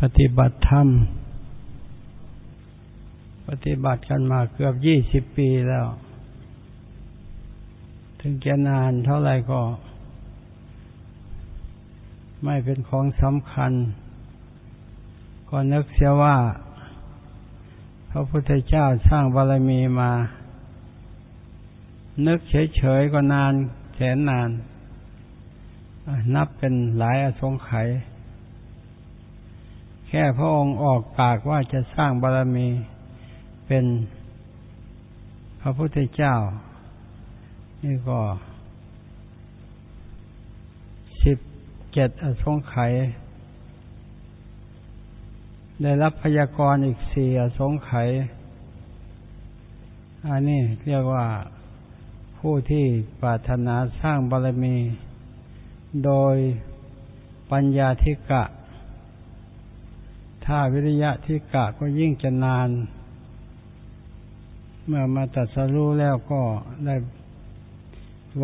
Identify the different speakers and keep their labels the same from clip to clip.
Speaker 1: ปฏิบัติธรรม ปฏิบัติกันมาเกือบยี่สิบปีแล้ว ถึงจะนานเท่าไรก็ ไม่เป็นของสำคัญ ก็นึกเสียว่า พระพุทธเจ้าสร้างบารมีมา นึกเฉยๆก็นานแสนนาน นับเป็นหลายอสงไขย แค่พระองค์ออกปากว่าจะสร้างบารมีเป็นพระพุทธเจ้า นี่ก็สิบเจ็ดอสงไขยได้รับพยากรณ์อีกสี่อสงไขยอันนี้เรียกว่าผู้ที่ปรารถนาสร้างบารมี โดยปัญญาธิกะ ถ้าวิริยะที่กะก็ยิ่งจะนาน เมื่อมาตัดสรู้แล้วก็ได้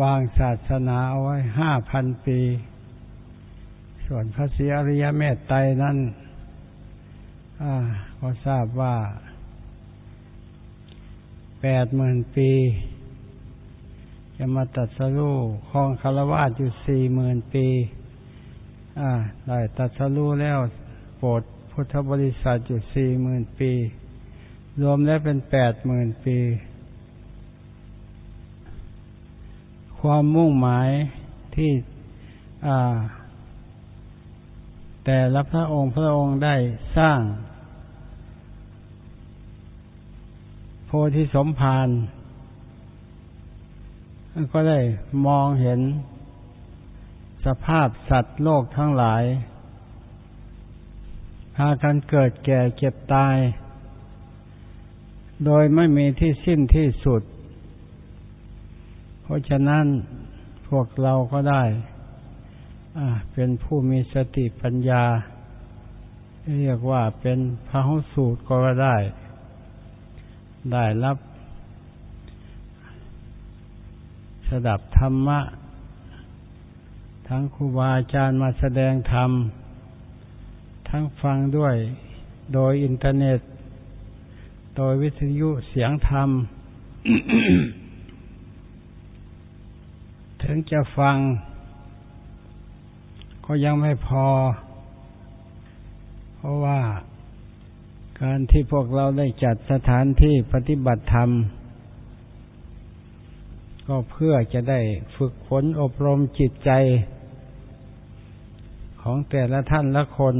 Speaker 1: วางศาสนาเอาไว้ห้าพันปี ส่วนพระศรีอริยเมตไตรนั้นก็ทราบว่าแปดหมื่นปี จะมาตัดสรู้คลองคารวาสอยู่สี่หมื่นปีได้ตัดสรู้แล้วโปรด พุทธบริษัทอยู่สี่หมื่นปี รวมแล้วเป็นแปดหมื่นปี ความมุ่งหมายที่แต่ละพระองค์พระองค์ได้สร้าง โพธิสมภารก็ได้มองเห็นสภาพสัตว์โลกทั้งหลาย พากันเกิดแก่เจ็บตาย โดยไม่มีที่สิ้นที่สุด เพราะฉะนั้นพวกเราก็ได้เป็นผู้มีสติปัญญา เรียกว่าเป็นพระหุสูตรก็ได้ ได้รับสดับธรรมะ ทั้งครูบาอาจารย์มาแสดงธรรม ทั้งฟังด้วย โดยอินเทอร์เน็ต โดยวิทยุเสียงธรรม ถึงจะฟัง ก็ยังไม่พอ เพราะว่าการที่พวกเราได้จัดสถานที่ปฏิบัติธรรม ก็เพื่อจะได้ฝึกฝนอบรมจิตใจของแต่ละท่านละคน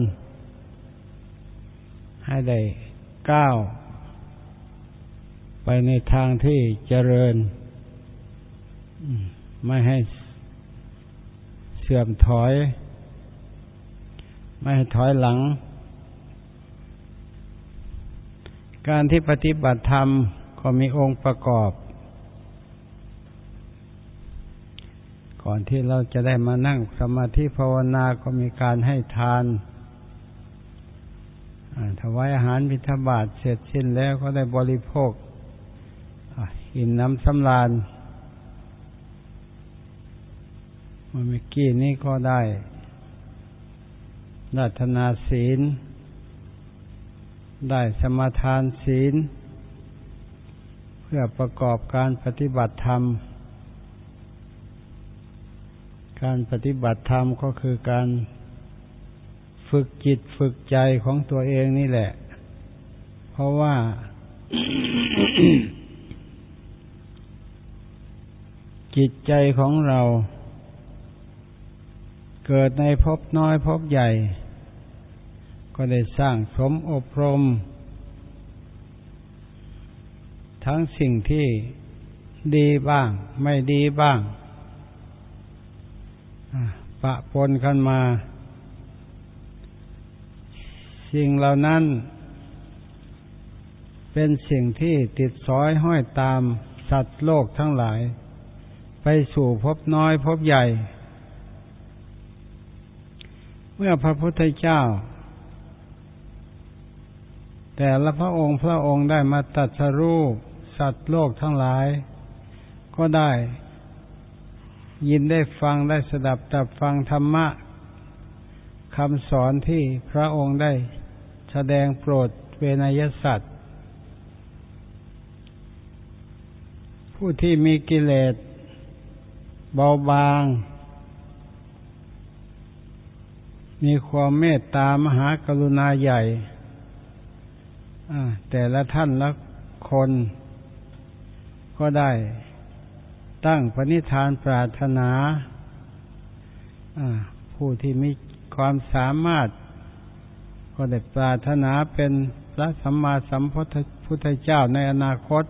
Speaker 1: ให้ได้ก้าวไปในทางที่เจริญ ไม่ให้เสื่อมถอย ไม่ให้ถอยหลัง การที่ปฏิบัติธรรมก็มีองค์ประกอบ ก่อนที่เราจะได้มานั่งสมาธิภาวนาก็มีการให้ทาน ถวายอาหารบิณฑบาตเสร็จสิ้นแล้วก็ได้บริโภคอิ่มน้ำสำราญเมื่อกี้นี้ก็ได้รัตนาศีล ได้สมาทานศีล เพื่อประกอบการปฏิบัติธรรม การปฏิบัติธรรมก็คือการ ฝึกจิตฝึกใจของตัวเองนี่แหละ เพราะว่า จิตใจของเรา เกิดในภพน้อยภพใหญ่ ก็ได้สร้างสมอบรม ทั้งสิ่งที่ดีบ้าง ไม่ดีบ้างปะปนกันมา สิ่งเหล่านั้น เป็นสิ่งที่ติดซ้อยห้อยตามสัตว์โลกทั้งหลาย ไปสู่พบน้อยพบใหญ่ เมื่อพระพุทธเจ้า แต่ละพระองค์พระองค์ได้มาตัดสรู้สัตว์โลกทั้งหลาย ก็ได้ยินได้ฟังได้สดับตับฟังธรรมะคำสอนที่พระองค์ได้ แสดงโปรดเวนยสัตว์ ผู้ที่มีกิเลสเบาบาง มีความเมตตามหากรุณาใหญ่แต่ละท่านละคน ก็ได้ ตั้งปณิธานปรารถนาผู้ที่มีความสามารถ ก็ได้ปรารถนาเป็นพระสัมมาสัมพุทธเจ้าในอนาคต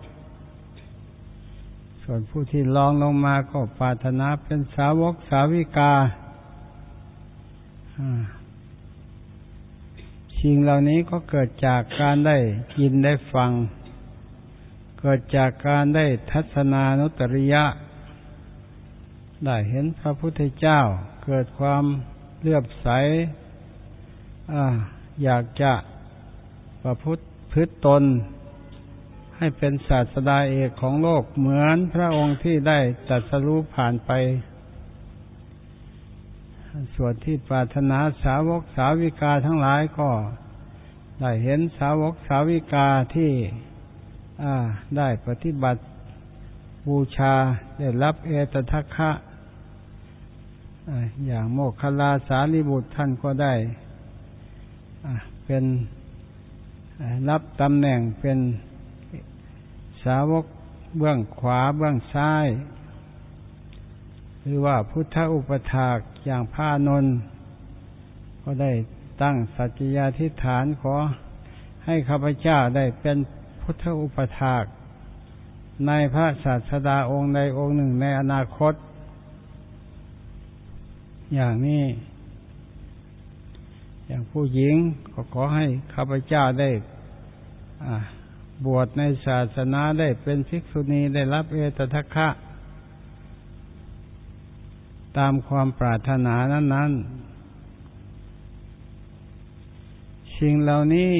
Speaker 1: ส่วนผู้ที่ลองลงมาก็ปรารถนาเป็นสาวกสาวิกาสิ่งเหล่านี้ก็เกิดจากการได้ยินได้ฟัง เกิดจากการได้ทัศนานุตริยะ ได้เห็นพระพุทธเจ้า เกิดความเลื่อมใสอ อยากจะประพฤติพฤตตน ให้เป็นศาสดาเอกของโลกเหมือนพระองค์ที่ได้ตัดสรู้ผ่านไป ส่วนที่ปรารถนาสาวกสาวิกาทั้งหลายก็ได้เห็นสาวกสาวิกาที่ได้ปฏิบัติบูชาได้รับเอตทัคคะอย่างโมคคลาสารีบุตรท่านก็ได้ เป็นรับตำแหน่งเป็นสาวกเบื้องขวาเบื้องซ้ายหรือว่าพุทธอุปถากอย่างพานนก็ได้ตั้งสัจยาธิฐานขอให้ข้าพเจ้าได้เป็นพุทธอุปถาก ในพระศาสดาองค์ใดองค์หนึ่งในอนาคต อย่างนี้ อย่างผู้หญิงก็ขอให้ข้าพเจ้าได้บวชในศาสนาได้เป็นภิกษุณีได้รับเอตทัคคะ ตามความปรารถนานั้น ๆ สิ่งเหล่านี้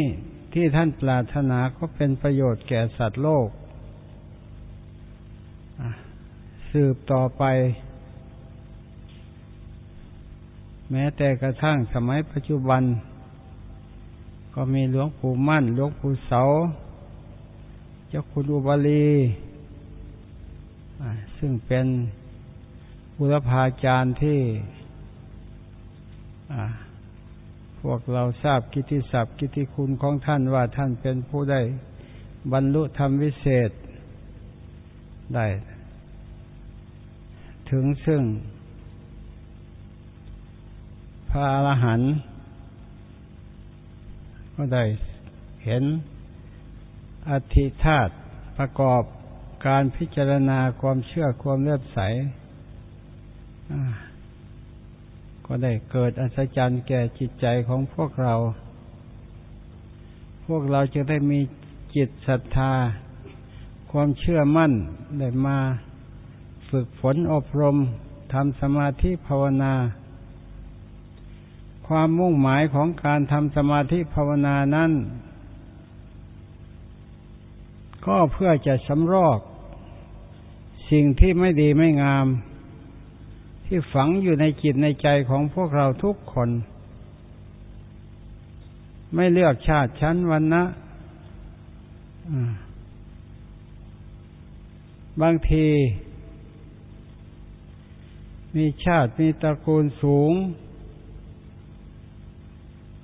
Speaker 1: ที่ท่านปรารถนาก็เป็นประโยชน์แก่สัตว์โลก สืบต่อไป แม้แต่กระทั่งสมัยปัจจุบัน ก็มีหลวงปู่มั่น หลวงปู่เสา เจ้าคุณอุบาลีซึ่งเป็นบุรพาจารย์ที่พวกเราทราบกิติศัพท์ กิติคุณของท่านว่าท่านเป็นผู้ได้บรรลุธรรมวิเศษได้ ถึงซึ่ง ระอรหันต์ก็ได้เห็นอธิธาตประกอบการพิจารณาความเชื่อความเลื่อมใสก็ได้เกิดอัศจรรย์แก่จิตใจของพวกเรา พวกเราจะได้มีจิตศรัทธา ความเชื่อมั่นได้มา ฝึกฝนอบรมทำสมาธิภาวนา ความมุ่งหมายของการทำสมาธิภาวนานั้น ก็เพื่อจะสำรอก สิ่งที่ไม่ดีไม่งาม ที่ฝังอยู่ในจิตในใจของพวกเราทุกคน ไม่เลือกชาติชั้นวันนะบางที มีชาติมีตระกูลสูง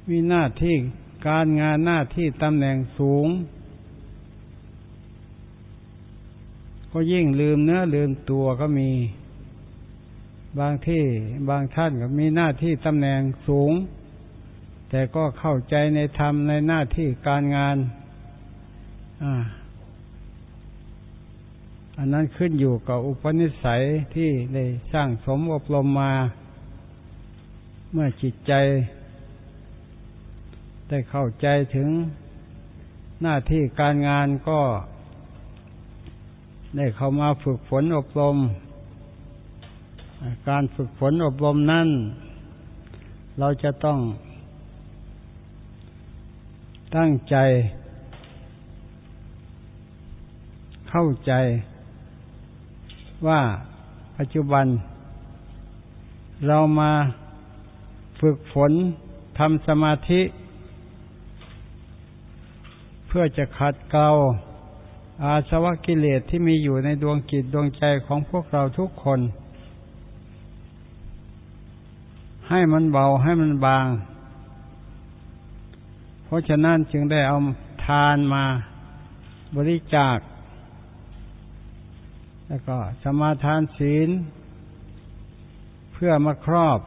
Speaker 1: มีหน้าที่การงานหน้าที่ตำแหน่งสูง ก็ยิ่งลืมเนื้อลืมตัวก็มี บางที่บางท่านก็มีหน้าที่ตำแหน่งสูง แต่ก็เข้าใจในธรรมในหน้าที่การงานอันนั้นขึ้นอยู่กับอุปนิสัยที่ได้สร้างสมอบรมมา เมื่อจิตใจ ได้เข้าใจถึงหน้าที่การงานก็ได้เข้ามาฝึกฝนอบรม การฝึกฝนอบรมนั้นเราจะต้อง ตั้งใจ เข้าใจว่าปัจจุบัน เรามาฝึกฝนทำสมาธิ พื่อจะขัดเกลาอาสวะกิเลสที่มีอยู่ในดวงจิตดวงใจของพวกเราทุกคน ให้มันเบาให้มันบาง เพราะฉะนั้นจึงได้เอาทานมาบริจาค แล้วก็สมาทานศีล เพื่อมาครอบ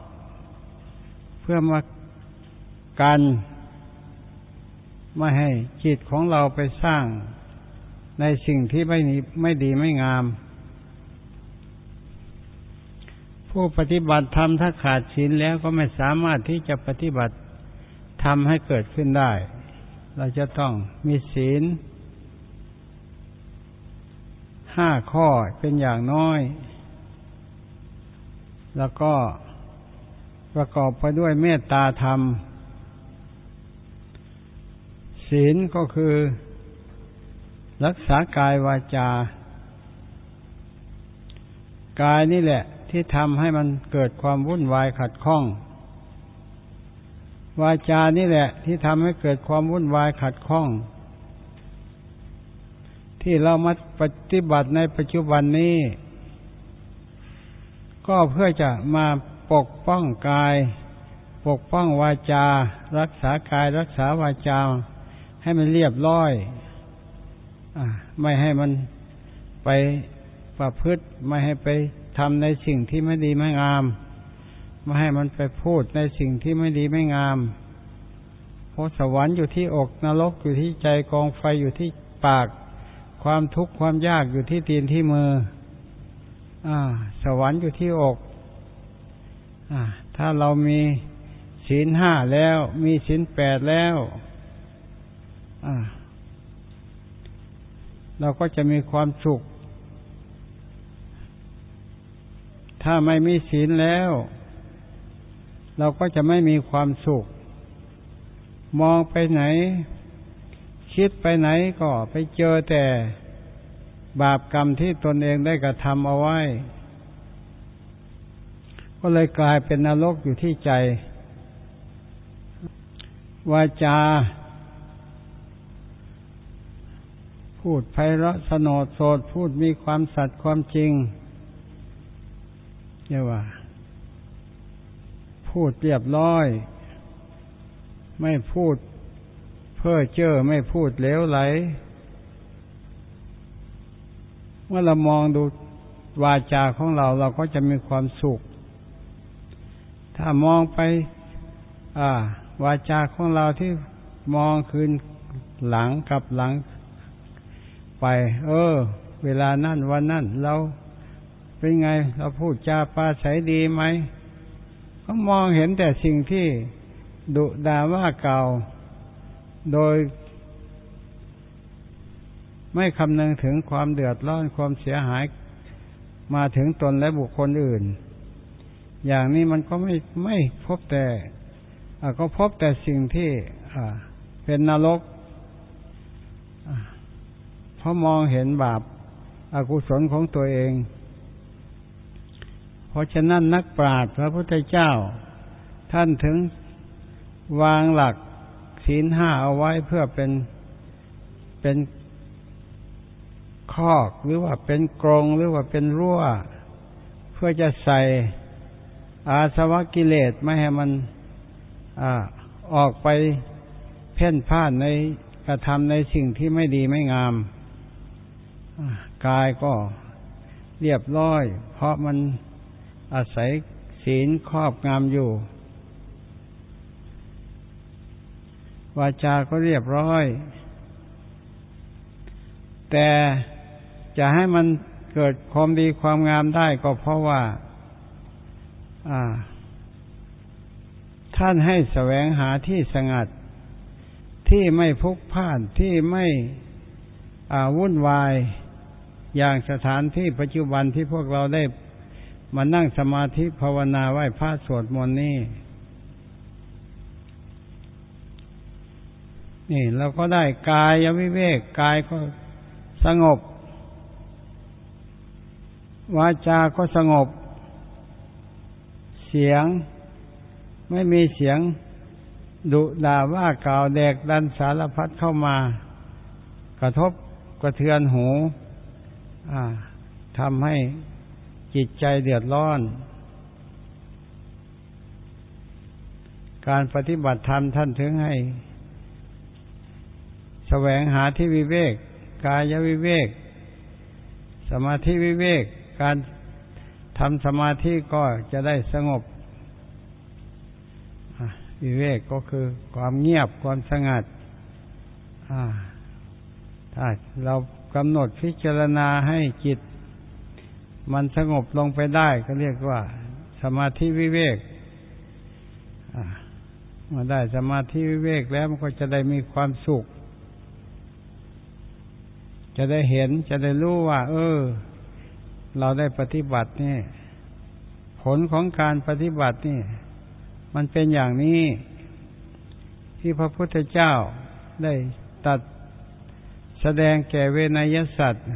Speaker 1: เพื่อมากัน ไม่ให้จิตของเราไปสร้างในสิ่งที่ไม่ไม่ดีไม่งาม ผู้ปฏิบัติธรรมถ้าขาดศีลแล้วก็ไม่สามารถที่จะปฏิบัติทำให้เกิดขึ้นได้ เราจะต้องมีศีลห้าข้อเป็นอย่างน้อย แล้วก็ประกอบไปด้วยเมตตาธรรม ศีลก็คือ รักษากายวาจา กายนี่แหละ ที่ทำให้มันเกิดความวุ่นวายขัดข้อง วาจานี่แหละ ที่ทำให้เกิดความวุ่นวายขัดข้อง ที่เรามาปฏิบัติในปัจจุบันนี้ ก็เพื่อจะมาปกป้องกาย ปกป้องวาจา รักษากายรักษาวาจา ให้มันเรียบร้อยไม่ให้มันไปประพฤติ ไม่ให้ไปทำในสิ่งที่ไม่ดีไม่งาม ไม่ให้มันไปพูดในสิ่งที่ไม่ดีไม่งามเพราะสวรรค์อยู่ที่อกนรกอยู่ที่ใจกองไฟอยู่ที่ปาก ความทุกข์ความยากอยู่ที่ตีนที่มือ อ่า สวรรค์อยู่ที่อกอ่าถ้าเรามีศีลห้าแล้ว มีศีลแปดแล้ว เราก็จะมีความสุข ถ้าไม่มีศีลแล้ว เราก็จะไม่มีความสุข มองไปไหน คิดไปไหนก็ไปเจอแต่บาปกรรมที่ตนเองได้กระทำเอาไว้ ก็เลยกลายเป็นนรกอยู่ที่ใจ วาจา พูดไพเราะสนดโสดพูดมีความสัตย์ความจริงเรียกว่า พูดเรียบร้อย ไม่พูด เพ้อเจ้อไม่พูดเลวไหล เมื่อเรามองดูวาจาของเราเราก็จะมีความสุข ถ้ามองไป อ่า วาจาของเราที่มองคืนหลังกับหลัง ไป เออ เวลานั่นวันนั่นเราเป็นไง เราพูดจาปาใสดีไหมก็มองเห็นแต่สิ่งที่ดุดาว่าเก่า โดย ไม่คำนึงถึงความเดือดร้อนความเสียหายมาถึงตนและบุคคลอื่น อย่างนี้มันก็ไม่ไม่พบแต่ก็พบแต่สิ่งที่เป็นนรก ราะมองเห็นบาปอากุศลของตัวเอง เพราะฉะนั้นนักปราชญ์พระพุทธเจ้า ท่านถึงวางหลักศีลห้าเอาไว้เพื่อเป็นเป็นคอกหรือว่าเป็นกรงหรือว่าเป็นรั้ว เพื่อจะใส่อาสวะกิเลสไม่ให้มันอออกไปเพ่นพ่านในกระทำในสิ่งที่ไม่ดีไม่งาม กายก็เรียบร้อย เพราะมันอาศัยศีลครอบงามอยู่ วาจาก็เรียบร้อย แต่จะให้มันเกิดความดีความงามได้ก็เพราะว่าท่านให้แสวงหาที่สงัด ที่ไม่พุกพ่านที่ไม่วุ่นวาย อย่างสถานที่ปัจจุบันที่พวกเราได้มานั่งสมาธิภาวนาไหว้พระสวดมนต์นี่ นี่เราก็ได้กายวิเวกกายก็สงบ วาจาก็สงบ เสียงไม่มีเสียงดุด่าว่ากล่าวแดกดันสารพัดเข้ามากระทบกระเทือนหู ทำให้จิตใจเดือดร้อน การปฏิบัติธรรมท่านถึงให้แสวงหาที่วิเวก กายวิเวก สมาธิวิเวก การทำสมาธิก็จะได้สงบวิเวกก็คือความเงียบความสงัดถ้าเรา กำหนดพิจารณาให้จิต มันสงบลงไปได้ก็เรียกว่า สมาธิวิเวกเมื่อได้สมาธิวิเวกแล้วมันก็จะได้มีความสุข จะได้เห็นจะได้รู้ว่า เออ เราได้ปฏิบัตินี่ผลของการปฏิบัตินี่ มันเป็นอย่างนี้ ที่พระพุทธเจ้าได้ตัด แสดงแก่เวนยสัตว์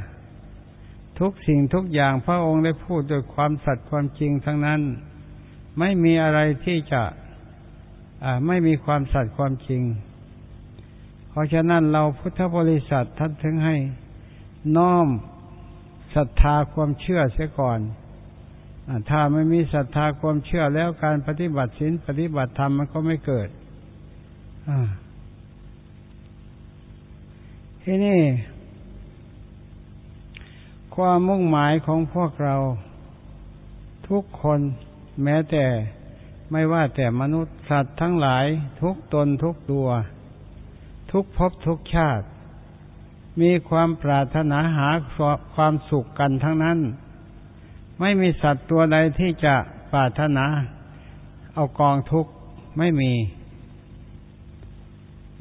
Speaker 1: ทุกสิ่งทุกอย่างพระองค์ได้พูดด้วยความสัตย์ความจริงทั้งนั้น ไม่มีอะไรที่จะไม่มีความสัตย์ความจริง เพราะฉะนั้นเราพุทธบริษัทท่านถึงให้น้อมศรัทธาความเชื่อเสียก่อน ถ้าไม่มีศรัทธาความเชื่อแล้วการปฏิบัติศีลปฏิบัติธรรมมันก็ไม่เกิด ที่นี่ความมุ่งหมายของพวกเราทุกคนแม้แต่ไม่ว่าแต่มนุษย์สัตว์ทั้งหลายทุกตนทุกตัว ทุกภพทุกชาติ มีความปรารถนาหาความสุขกันทั้งนั้น ไม่มีสัตว์ตัวใดที่จะปรารถนาเอากองทุกข์ไม่มี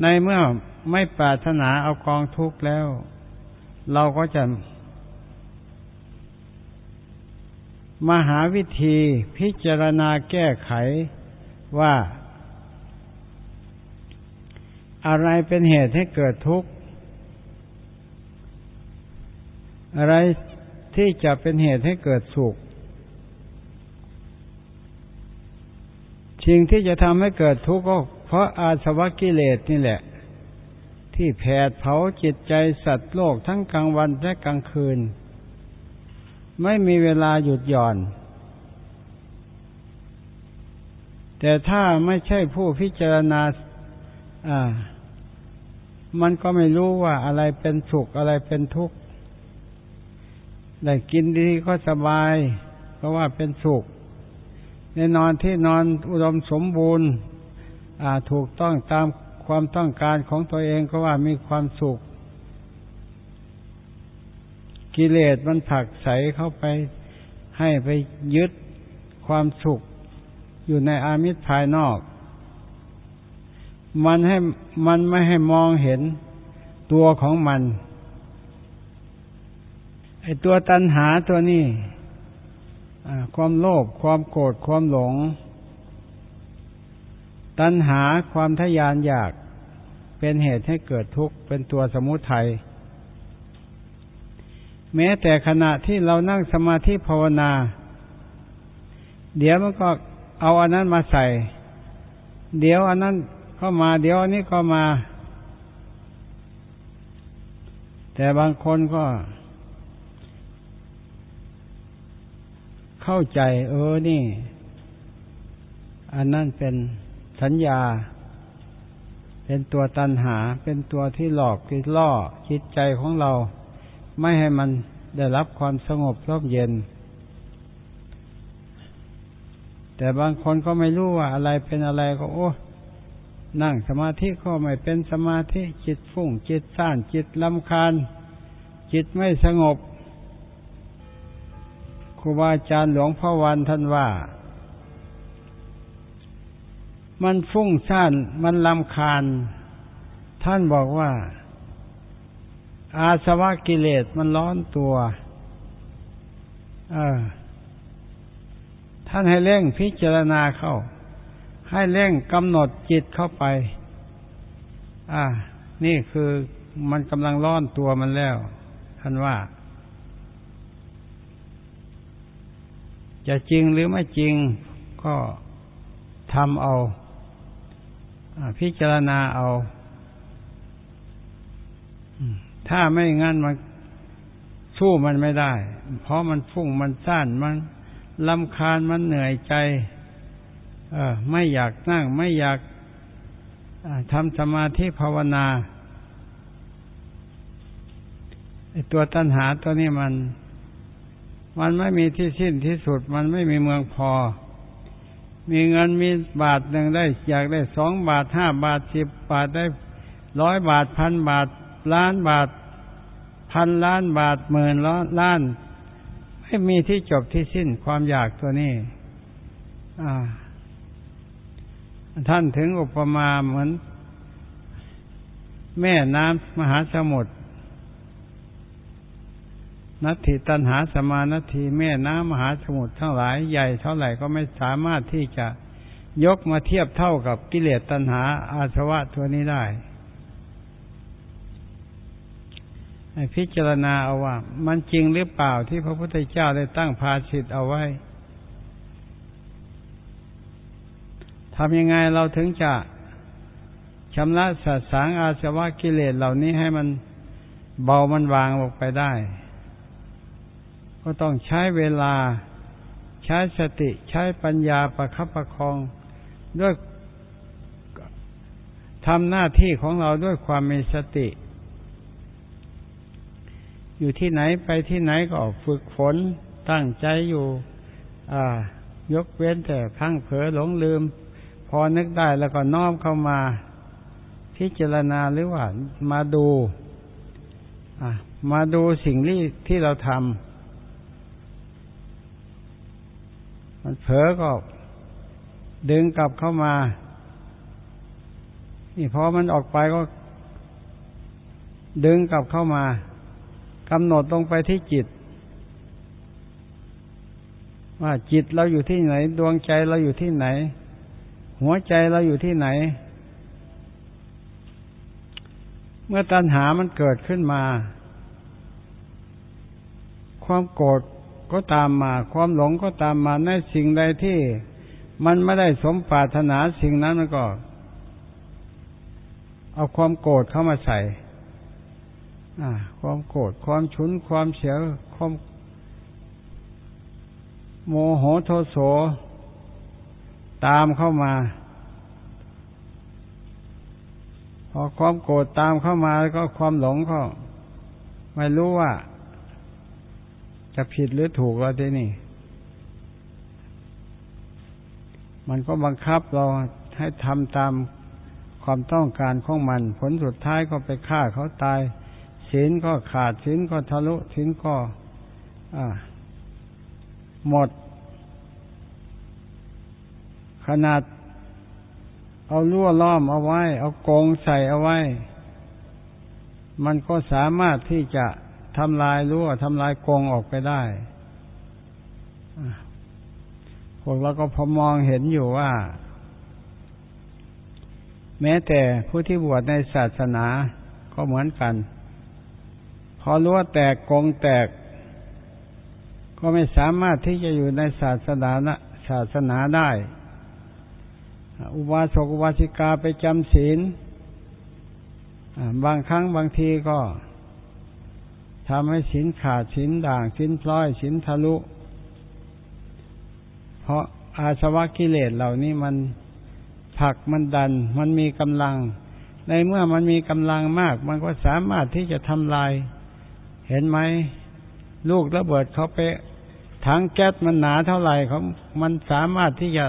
Speaker 1: ในเมื่อ ไม่ปรารถนาเอากองทุกข์แล้ว เราก็จะมาหาวิธีพิจารณาแก้ไขว่า อะไรเป็นเหตุให้เกิดทุกข์ อะไรที่จะเป็นเหตุให้เกิดสุขสิ่งที่จะทำให้เกิดทุกข์ก็เพราะอาสวะกิเลสนี่แหละ ที่แผดเผาจิตใจสัตว์โลกทั้งกลางวันและกลางคืน ไม่มีเวลาหยุดหย่อน แต่ถ้าไม่ใช่ผู้พิจารณาอ่ามันก็ไม่รู้ว่าอะไรเป็นสุขอะไรเป็นทุกข์ได้กินดีก็สบาย เพราะว่าเป็นสุขในนอนที่นอนอุดมสมบูรณ์ถูกต้องตาม ความต้องการของตัวเองก็ว่ามีความสุข กิเลสมันผักใสเข้าไปให้ไปยึดความสุข อยู่ในอามิตรภายนอก มันให้มันไม่ให้มองเห็นตัวของมันไอตัวตัณหาตัวนี้ความโลภความโกรธความหลง ตัณหาความทยานอยาก เป็นเหตุให้เกิดทุกข์เป็นตัวสมุทัยแม้แต่ขณะที่เรานั่งสมาธิภาวนา เดี๋ยวมันก็เอาอันนั้นมาใส่ เดี๋ยวอันนั้นก็มาเดี๋ยวอันนี้ก็มา แต่บางคนก็ เข้าใจ เออนี่ อันนั้นเป็นสัญญา เป็นตัวตันหา เป็นตัวที่หลอกที่ล่อจิตใจของเรา ไม่ให้มันได้รับความสงบร่มเย็น แต่บางคนก็ไม่รู้ว่าอะไรเป็นอะไรก็โอ้นั่งสมาธิก็ไม่เป็นสมาธิจิตฟุ้งจิตซ่านจิตลำคาญ จิตไม่สงบครูบาอาจารย์หลวงพ่อวันท่านว่า มันฟุ้งซ่านมันลำคาญ ท่านบอกว่า อาสวะกิเลสมันร้อนตัวเออท่านให้เร่งพิจารณาเข้า ให้เร่งกำหนดจิตเข้าไป อ่า นี่คือมันกำลังร้อนตัวมันแล้ว ท่านว่า จะจริงหรือไม่จริงก็ทำเอา พิจารณาเอา ถ้าไม่งั้นมันสู้มันไม่ได้ เพราะมันฟุ้งมันซ่านมันลำคาญมันเหนื่อยใจ เออ ไม่อยากนั่ง ไม่อยากทำสมาธิภาวนาตัวตัณหาตัวนี้มัน มันไม่มีที่สิ้นที่สุด มันไม่มีเมืองพอ มีเงินมีบาทหนึ่งได้อยากได้สองบาทห้าบาทสิบบาทได้ร้อยบาทพันบาทล้านบาทพันล้านบาทหมื่นล้านไม่มีที่จบที่สิ้นความอยากตัวนี้ท่านถึงอุปมาเหมือน แม่น้ำมหาสมุทร นัตถิตันหาสมานาทีแม่น้ำมหาสมุทรทั้งหลายใหญ่เท่าไหร่ก็ไม่สามารถที่จะยกมาเทียบเท่ากับกิเลสตัณหาอาสวะตัวนี้ได้พิจารณาเอาว่า มันจริงหรือเปล่าที่พระพุทธเจ้าได้ตั้งภาสิทธ์เอาไว้ทำยังไงเราถึงจะชำระสัตสางอาสวะกิเลสเหล่านี้ให้มันเบามันวางลงไปได้ ก็ต้องใช้เวลา ใช้สติใช้ปัญญาประคับประคอง ด้วยทำหน้าที่ของเราด้วยความมีสติ อยู่ที่ไหนไปที่ไหนก็ฝึกฝนตั้งใจอยู่ อ่า ยกเว้นแต่พังเผลอหลงลืม พอนึกได้แล้วก็น้อมเข้ามา พิจารณาหรือว่ามาดู อ่ามาดูสิ่งที่ที่เราทำ มันเผลอก็ดึงกลับเข้ามา นี่พอมันออกไปก็ ดึงกลับเข้ามากำหนดลงไปที่จิต ว่าจิตเราอยู่ที่ไหน ดวงใจเราอยู่ที่ไหน หัวใจเราอยู่ที่ไหน เมื่อตัณหามันเกิดขึ้นมา ความโกรธ ก็ตามมา ความหลงก็ตามมาในสิ่งใดที่ มันไม่ได้สมปรารถนาสิ่งนั้นมันก็ เอาความโกรธเข้ามาใส่ความโกรธความฉุนความเสียความโมโหโทโสตามเข้ามา พอความโกรธตามเข้ามาแล้วก็ความหลงก็ ไม่รู้ว่า จะผิดหรือถูกแล้วทีนี่ มันก็บังคับเราให้ทำตามความต้องการของมัน ผลสุดท้ายก็ไปฆ่าเขาตายศีลก็ขาดศีลก็ทะลุศีลก็หมด ขนาด เอาลั่วล้อมเอาไว้ เอากงใส่เอาไว้ มันก็สามารถที่จะ ทำลายรั่วทำลายกงออกไปได้พวกเราก็พอมองเห็นอยู่ว่า แม้แต่ผู้ที่บวชในศาสนาก็เหมือนกัน พอรู้วแตกกงแตก ก็ไม่สามารถที่จะอยู่ในศาสนาศาสนาได้ อุบาสกอุบาสิกาไปจำศีลบางครั้งบางทีก็ ทำให้ศีลขาดศีลด่างศีลพลอยศีลทะลุ เพราะอาสวะกิเลสเหล่านี้มันผลักมันดัน มันมีกำลัง ในเมื่อมันมีกำลังมาก มันก็สามารถที่จะทำลาย เห็นไหมลูกระเบิดเขาไปถังแก๊สมันหนาเท่าไหร่เขามันสามารถที่จะ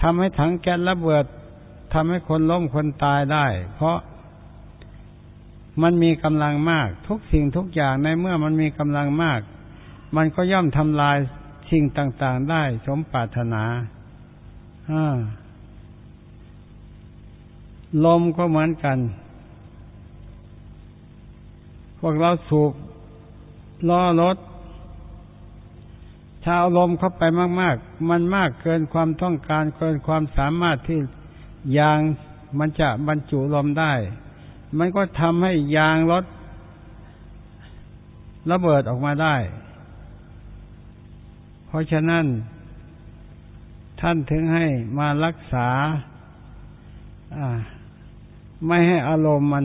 Speaker 1: ทำให้ถังแก๊สระเบิดทำให้คนล้มคนตายได้ เพราะ มันมีกำลังมาก ทุกสิ่งทุกอย่างในเมื่อมันมีกำลังมาก มันก็ย่อมทำลายสิ่งต่างๆได้สมปรารถนาลมก็เหมือนกัน พวกเราสูบล้อรถถ้าเอาลมเข้าไปมาก ๆ มันมากเกินความต้องการเกินความสามารถที่ยางมันจะบรรจุลมได้ มันก็ทำให้ยางรถระเบิดออกมาได้ เพราะฉะนั้น ท่านถึงให้มารักษา ไม่ให้อารมณ์มัน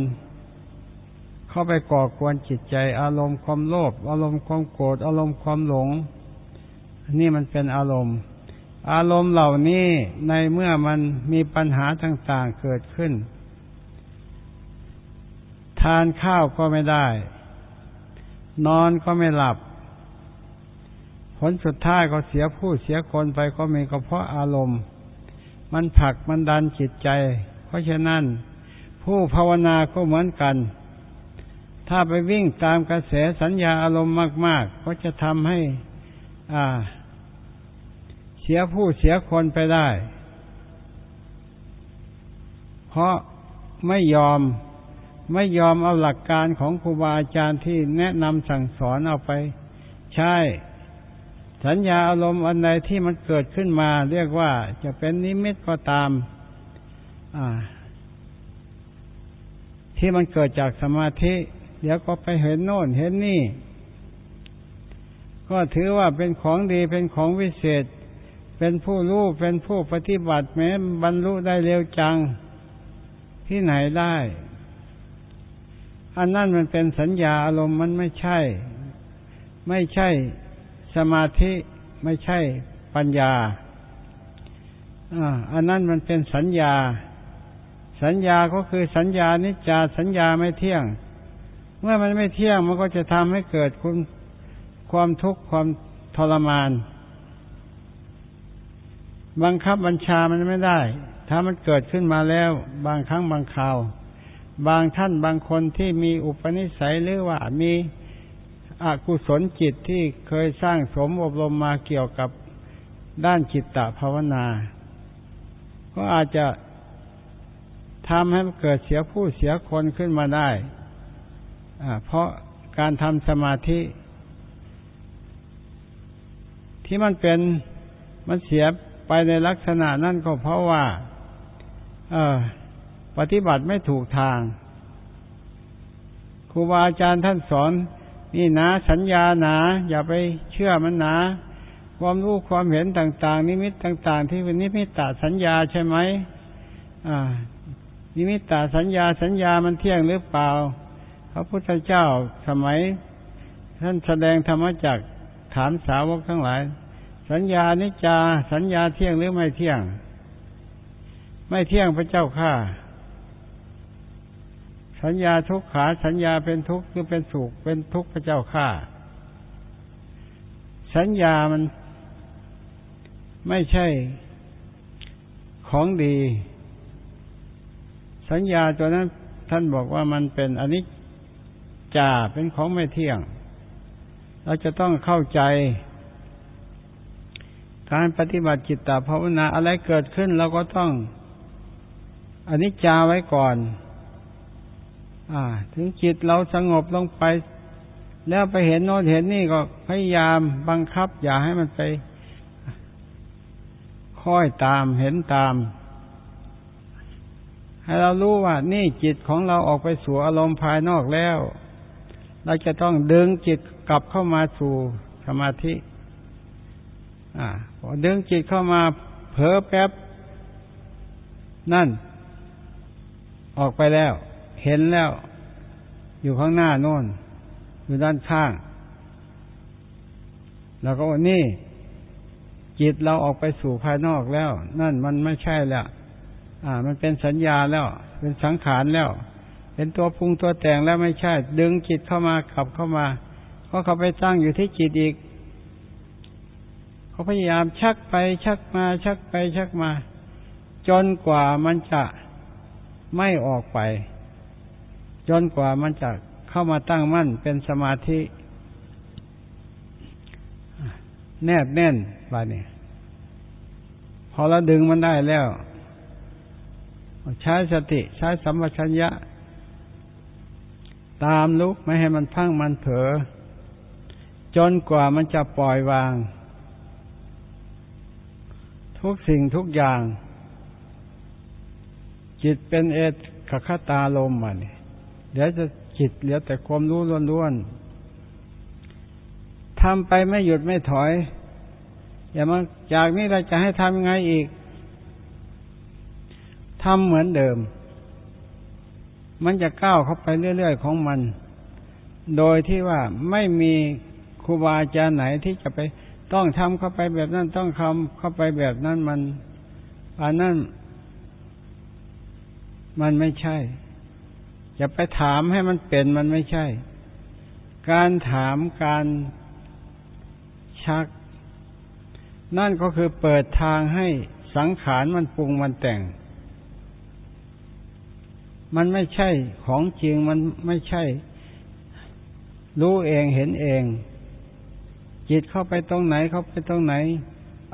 Speaker 1: เข้เข้าไปก่อกวนจิตใจ อารมณ์ความโลภอารมณ์ความโกรธอารมณ์ความหลง นี่มันเป็นอารมณ์ อารมณ์เหล่านี้ในเมื่อมันมีปัญหาต่าง ๆ เกิดขึ้น ทานข้าวก็ไม่ได้ นอนก็ไม่หลับ ผลสุดท้ายก็เสียผู้เสียคนไปก็มีก็เพราะอารมณ์ มันผลักมันดันจิตใจ เพราะฉะนั้น ผู้ภาวนาก็เหมือนกัน ถ้าไปวิ่งตามกระแสสัญญาอารมณ์มาก ๆ ก็จะทำให้ อ่า เสียผู้เสียคนไปได้ เพราะไม่ยอม ไม่ยอมเอาหลักการของครูบาอาจารย์ที่แนะนำสั่งสอนเอาไป ใช่ สัญญาอารมณ์อันใดที่มันเกิดขึ้นมา เรียกว่าจะเป็นนิมิตก็ตาม อ่า ที่มันเกิดจากสมาธิ เดี๋ยวก็ไปเห็นโน่นเห็นนี่ ก็ถือว่าเป็นของดีเป็นของวิเศษ เป็นผู้รู้เป็นผู้ปฏิบัติแม้บรรลุได้เร็วจัง ที่ไหนได้ อันนั้นมันเป็นสัญญาอารมณ์มันไม่ใช่ ไม่ใช่สมาธิไม่ใช่ปัญญาอันนั้นมันเป็นสัญญา สัญญาก็คือสัญญานิจจาสัญญาไม่เที่ยง เมื่อมันไม่เที่ยงมันก็จะทำให้เกิดคุณความทุกข์ความทรมาน บังคับบัญชามันไม่ได้ ถ้ามันเกิดขึ้นมาแล้ว บางครั้งบางคราว บางท่านบางคนที่มีอุปนิสัยหรือว่ามีอกุศลจิตที่เคยสร้างสมอบรมมาเกี่ยวกับด้านจิตตภาวนา ก็อาจจะทำให้เกิดเสียผู้เสียคนขึ้นมาได้เพราะการทำสมาธิ ที่มันเป็นมันเสียไปในลักษณะนั่นก็เพราะว่า เออ ปฏิบัติไม่ถูกทางครูบาอาจารย์ท่านสอน นี่นะสัญญาหนา อย่าไปเชื่อมันหนา ความรู้ความเห็นต่าง ๆ นิมิตต่าง ๆ ที่เป็นนิมิตตสัญญาใช่ไหมอ่า นิมิตตสัญญาสัญญามันเที่ยงหรือเปล่า พระพุทธเจ้าสมัย ท่านแสดงธรรมจักถามสาวกทั้งหลาย สัญญานิจา สัญญาเที่ยงหรือไม่เที่ยง ไม่เที่ยงพระเจ้าข้า สัญญาทุกขาสัญญาเป็นทุกข์หรือเป็นสุขเป็นทุกข์พระเจ้าข้าสัญญามันไม่ใช่ของดี สัญญาตัวนั้นท่านบอกว่ามันเป็นอนิจจาเป็นของไม่เที่ยง เราจะต้องเข้าใจ การปฏิบัติจิตตภาวนาอะไรเกิดขึ้นเราก็ต้องอนิจจาไว้ก่อน อ่า ถึงจิตเราสงบลงไป แล้วไปเห็นโน้นเห็นนี่ก็พยายามบังคับ อย่าให้มันไปค่อยตามเห็นตาม ให้เรารู้ว่านี่จิตของเราออกไปสู่อารมณ์ภายนอกแล้ว เราจะต้องดึงจิตกลับเข้ามาสู่สมาธิ อ่าพอดึงจิตเข้ามาเผลอแป๊บ นั่น ออกไปแล้ว เห็นแล้ว อยู่ข้างหน้าโน่น อยู่ด้านข้าง แล้วก็วันนี้จิตเราออกไปสู่ภายนอกแล้ว นั่นมันไม่ใช่แล้ว อ่า มันเป็นสัญญาแล้ว เป็นสังขารแล้ว เป็นตัวปรุงตัวแต่งแล้วไม่ใช่ ดึงจิตเข้ามาขับเข้ามาก็เขาไปตั้งอยู่ที่จิตอีกเขาพยายามชักไปชักมา ชักไปชักมา จนกว่ามันจะไม่ออกไป จนกว่ามันจะเข้ามาตั้งมั่นเป็นสมาธิ แนบแน่นบาเนี่ยพอเราดึงมันได้แล้ว ใช้สติใช้สัมปชัญญะ ตามลุกไม่ให้มันพังมันเผลอจนกว่ามันจะปล่อยวาง ทุกสิ่งทุกอย่าง จิตเป็นเอตขคตาลมมัน เดี๋ยวจะจิตเหลือแต่ความรู้ล้วนๆทำไปไม่หยุดไม่ถอย อย่ามาจากนี้เราจะให้ทำยังไงอีกทำเหมือนเดิม มันจะก้าวเข้าไปเรื่อยๆของมัน โดยที่ว่าไม่มีครูบาอาจารย์ไหนที่จะไปต้องทำเข้าไปแบบนั้นต้องทำเข้าไปแบบนั้นมันอันนั้นมันไม่ใช่ จะไปถามให้มันเป็นมันไม่ใช่ การถามการชัก นั่นก็คือเปิดทางให้สังขารมันปรุงมันแต่ง มันไม่ใช่ของจริงมันไม่ใช่ รู้เองเห็นเอง จิตเข้าไปตรงไหนเข้าไปตรงไหน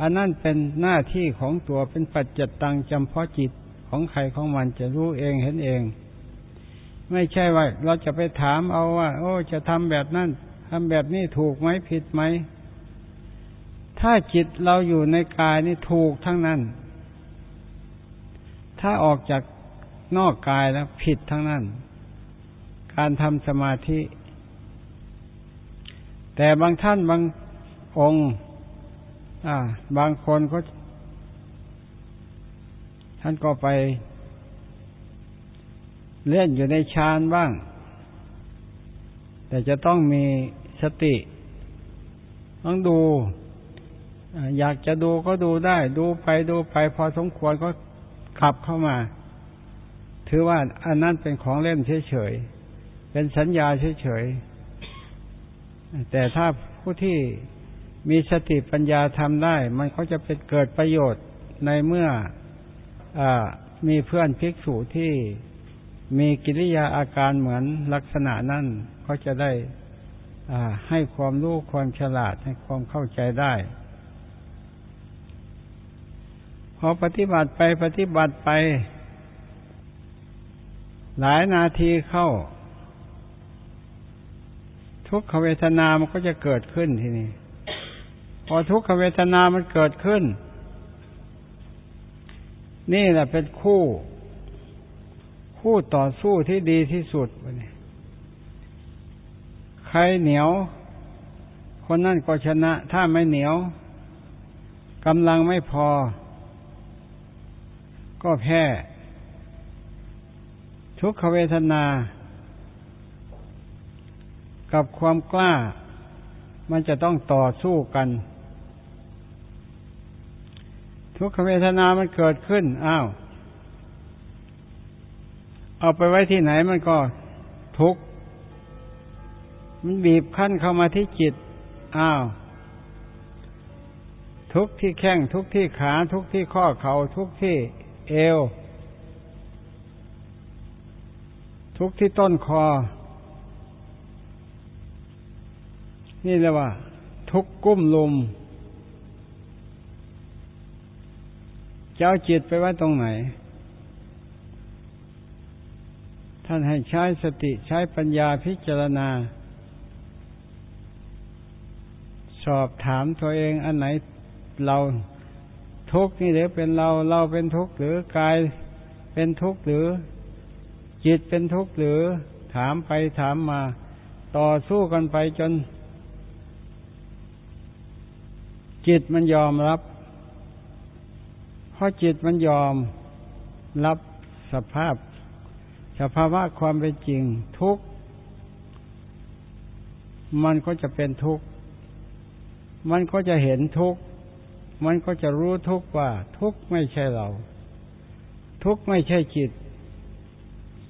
Speaker 1: อันนั้นเป็นหน้าที่ของตัวเป็นปัจจิตตังจำเพาะจิตของใครของมันจะรู้เองเห็นเอง ไม่ใช่ว่าเราจะไปถามเอาว่า โอ้ จะทำแบบนั้นทำแบบนี้ถูกไหมผิดไหม ถ้าจิตเราอยู่ในกายนี่ถูกทั้งนั้น ถ้าออกจากนอกกายแล้วผิดทั้งนั้น การทำสมาธิ แต่บางท่านบางองค์อ่าบางคนก็ท่านก็ไป เล่นอยู่ในฌานบ้าง แต่จะต้องมีสติ ต้องดู อยากจะดูก็ดูได้ ดูไปดูไปพอสมควรก็ขับเข้ามา ถือว่าอันนั้นเป็นของเล่นเฉยๆ เป็นสัญญาเฉยๆ แต่ถ้าผู้ที่มีสติปัญญาทำได้ มันก็จะเป็นเกิดประโยชน์ในเมื่อมีเพื่อนภิกษุที่ มีกิริยาอาการเหมือนลักษณะนั้นก็จะได้ให้ความรู้ความฉลาดให้ความเข้าใจได้ พอปฏิบัติไปปฏิบัติไป หลายนาทีเข้า ทุกขเวทนามันก็จะเกิดขึ้นทีนี้ พอทุกขเวทนามันเกิดขึ้น นี่แหละเป็นคู่ คู่ต่อสู้ที่ดีที่สุดใครเหนียว คนนั่นก็ชนะ ถ้าไม่เหนียวกำลังไม่พอ ก็แพ้ ทุกขเวทนา กับความกล้า มันจะต้องต่อสู้กัน ทุกขเวทนามันเกิดขึ้น อ้าว เอาไปไว้ที่ไหนมันก็ทุกข์มันบีบขั้นเข้ามาที่จิต อ้าว ทุกที่แข้งทุกที่ขาทุกที่ข้อเขา่าทุกที่เอว ทุกที่ต้นคอ นี่เรียกว่า ทุกกุ้มลุมจะเอาจิตไปไว้ตรงไหน ท่านให้ใช้สติใช้ปัญญาพิจารณา สอบถามตัวเองอันไหนเราทุกข์นี่หรือเป็นเราเราเป็นทุกข์หรือกายเป็นทุกข์หรือ จิตเป็นทุกข์หรือ ถามไปถามมา ต่อสู้กันไปจน จิตมันยอมรับเพราะจิตมันยอมรับสภาพ สภาวะความเป็นจริงทุกมันก็จะเป็นทุกข์มันก็จะเห็นทุกข์มันก็จะรู้ทุกข์ว่า ทุกข์ไม่ใช่เรา ทุกข์ไม่ใช่จิต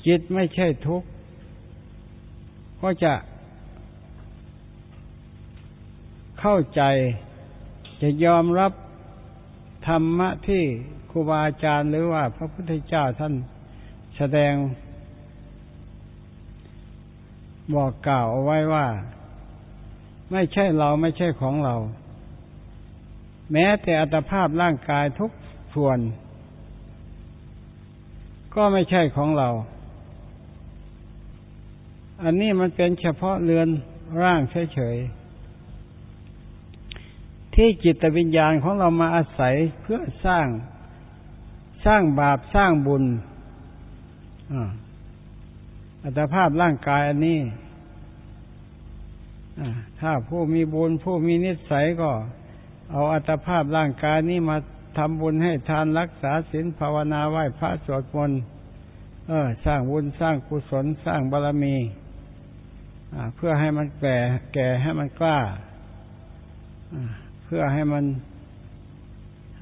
Speaker 1: จิตไม่ใช่ทุกข์ก็จะเข้าใจจะยอมรับธรรมะที่ครูบาอาจารย์หรือว่าพระพุทธเจ้าท่านแสดง บอกกล่าวเอาไว้ว่า ไม่ใช่เราไม่ใช่ของเรา แม้แต่อัตภาพร่างกายทุกส่วน ก็ไม่ใช่ของเรา อันนี้มันเป็นเฉพาะเรือนร่างเฉยๆ ที่จิตวิญญาณของเรามาอาศัยเพื่อสร้าง สร้างบาปสร้างบุญอั อัตภาพร่างกายอันนี้ถ้าผู้มีบุญผู้มีนิสัยก็ เอาอัตภาพร่างกายนี้มาทำบุญให้ทานรักษาศีลภาวนาไหว้พระสวดมนต์เออ สร้างบุญสร้างกุศลสร้างบารมีเพื่อให้มันแก่ แก่ให้มันกล้าเพื่อให้มัน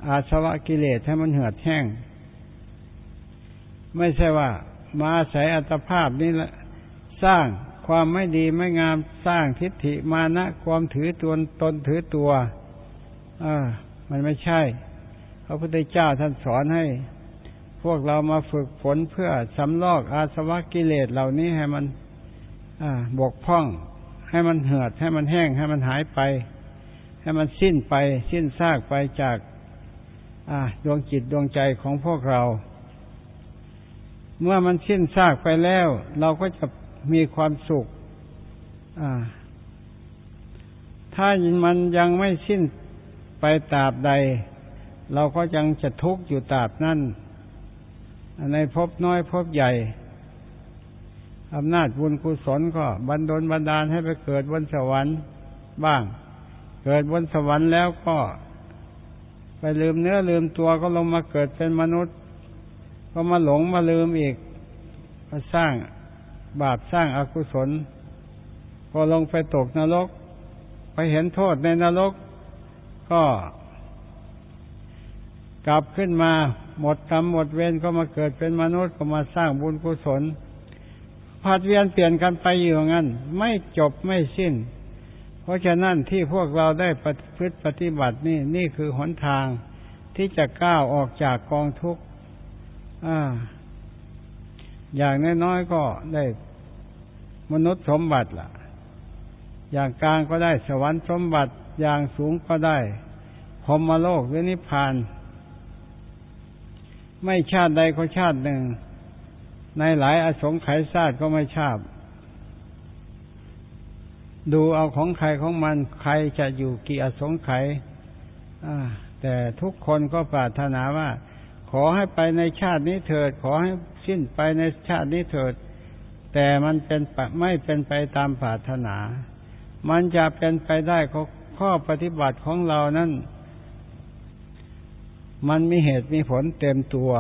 Speaker 1: อาสวะกิเลสให้มันเหือดแห้ง ไม่ใช่ว่า มาใส่อัตภาพนี้ละสร้างความไม่ดีไม่งามสร้างทิฏฐิมานะความถือตนตนถือตัวอ่ามันไม่ใช่ พระพุทธเจ้าท่านสอนให้ พวกเรามาฝึกฝนเพื่อสำลอกอาสวะกิเลสเหล่านี้ให้มันบกพร่อง ให้มันเหือด ให้มันแห้ง ให้มันหายไป ให้มันสิ้นไป สิ้นซากไปจากดวงจิตดวงใจของพวกเรา เมื่อมันสิ้นซากไปแล้ว เราก็จะมีความสุขถ้ามันยังไม่สิ้นไปตราบใด เราก็ยังจะทุกข์อยู่ตราบนั้นในภพน้อยภพใหญ่อำนาจบุญกุศลก็บันดลบันดาลให้ไปเกิดบนสวรรค์บ้าง เกิดบนสวรรค์แล้วก็ ไปลืมเนื้อลืมตัวก็ลงมาเกิดเป็นมนุษย์ ก็มาหลงมาลืมอีกก็สร้างบาปสร้างอากุศล พอลงไปตกนรก ไปเห็นโทษในนรก ก็ กลับขึ้นมาหมดกรรมหมดเวรก็มาเกิดเป็นมนุษย์ก็มาสร้างบุญกุศลผัดเวียนเปลี่ยนกันไปอยู่งั้น ไม่จบไม่สิ้น เพราะฉะนั้นที่พวกเราได้ปฏิพฤติปฏิบัตินี่นี่คือหนทางที่จะก้าวออกจากกองทุกข์ อย่างน้อยๆก็ได้มนุษย์สมบัติล่ะ อย่างกลางก็ได้สวรรค์สมบัติ อย่างสูงก็ได้พรมโลกหรือนิพพาน ไม่ชาติใดก็ชาติหนึ่ง ในหลายอสงไขยชาติก็ไม่ชาบดูเอาของใครของมันใครจะอยู่กี่อสงไขยแต่ทุกคนก็ปรารถนาว่า ขอให้ไปในชาตินี้เถิด ขอให้สิ้นไปในชาตินี้เถิด แต่มันเป็นไม่เป็นไปตามปรารถนา มันจะเป็นไปได้ข้อปฏิบัติของเรานั้น มันมีเหตุมีผลเต็มตัว